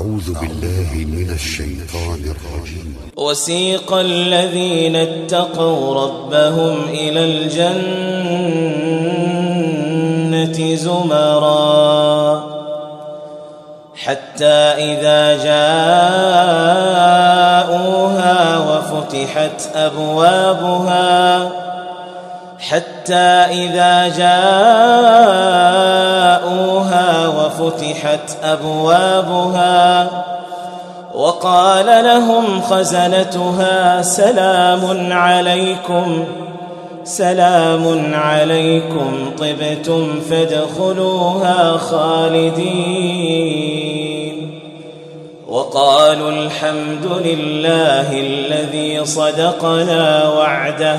أعوذ بالله من الشيطان الرجيم. وسيق الذين اتقوا ربهم إلى الجنة زمرا حتى إذا جاءوها وفتحت أبوابها حتى إذا جاءوها وفتحت أبوابها وقال لهم خزنتها سلام عليكم سلام عليكم طبتم فادخلوها خالدين. وقالوا الحمد لله الذي صدقنا وعده.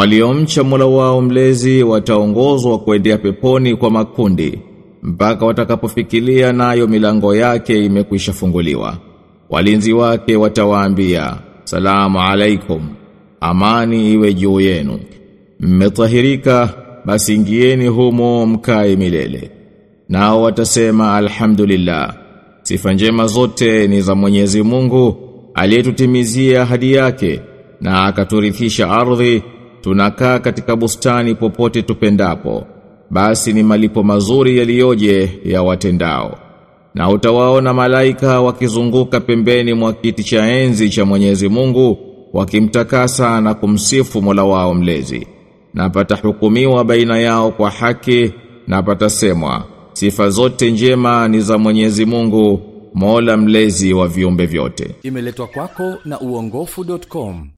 waliomcha Mola wao mlezi wataongozwa kuendea peponi kwa makundi mpaka watakapofikilia nayo milango yake imekwishafunguliwa. Walinzi wake watawaambia, "Salamu alaikum. Amani iwe juu yenu. Mmetahirika basi ingieni humo mkae milele." Nao watasema alhamdulillah. Sifa njema zote ni za Mwenyezi Mungu aliyetutimizia ahadi yake na akaturithisha ardhi tunakaa katika bustani popote tupendapo. Basi ni malipo mazuri yaliyoje ya watendao. Na utawaona malaika wakizunguka pembeni mwa kiti cha enzi cha Mwenyezi Mungu wakimtakasa na kumsifu Mola wao mlezi. Na patahukumiwa baina yao kwa haki na patasemwa sifa zote njema ni za Mwenyezi Mungu Mola mlezi wa viumbe vyote. Imeletwa kwako na uongofu.com.